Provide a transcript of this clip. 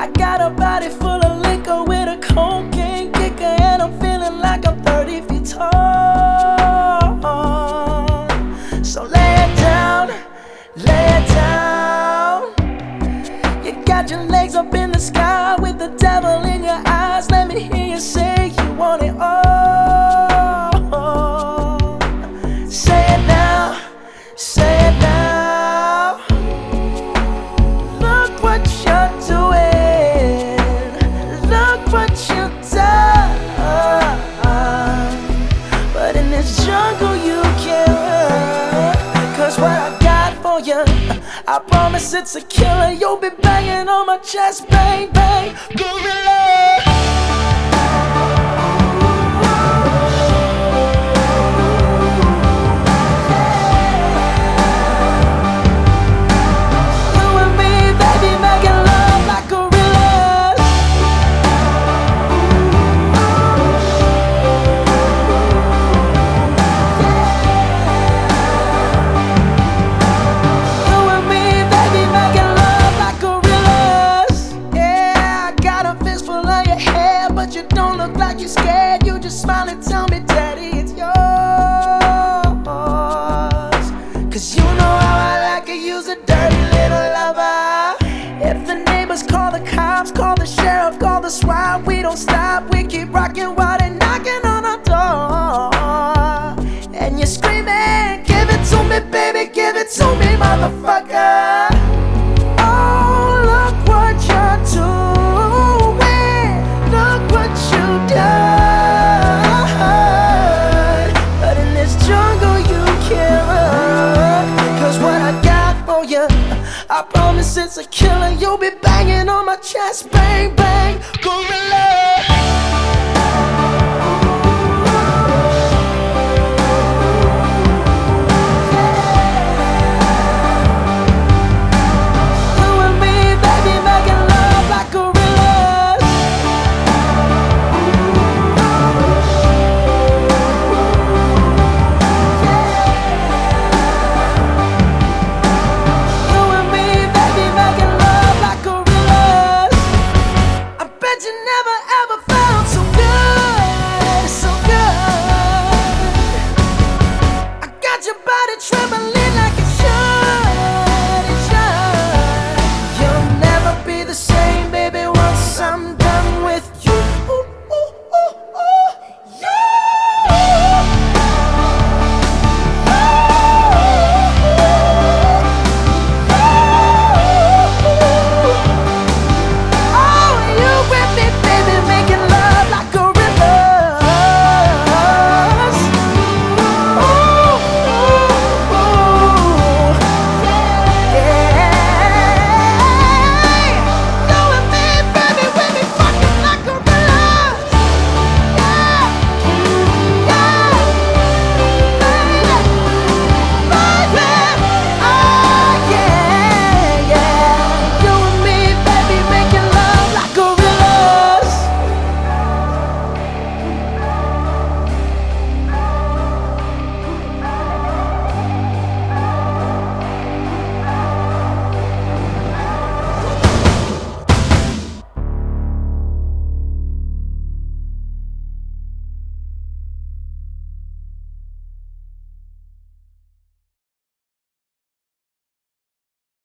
I got a body full of liquor with a cocaine kicker, and I'm feeling like I'm 30 feet tall. So lay it down, lay it down. You got your legs up in the sky with the devil. I promise it's a killer. You'll be banging on my chest, bang, bang, you're scared. You just smile and tell me, Daddy, it's yours. Cause you know how I like it, use a dirty little lover. If the neighbors call the cops, call the sheriff, call the SWAT, we don't stop. We keep rocking while they're knocking on our door. I promise it's a killer. You'll be banging on my chest, bang, bang, gorilla.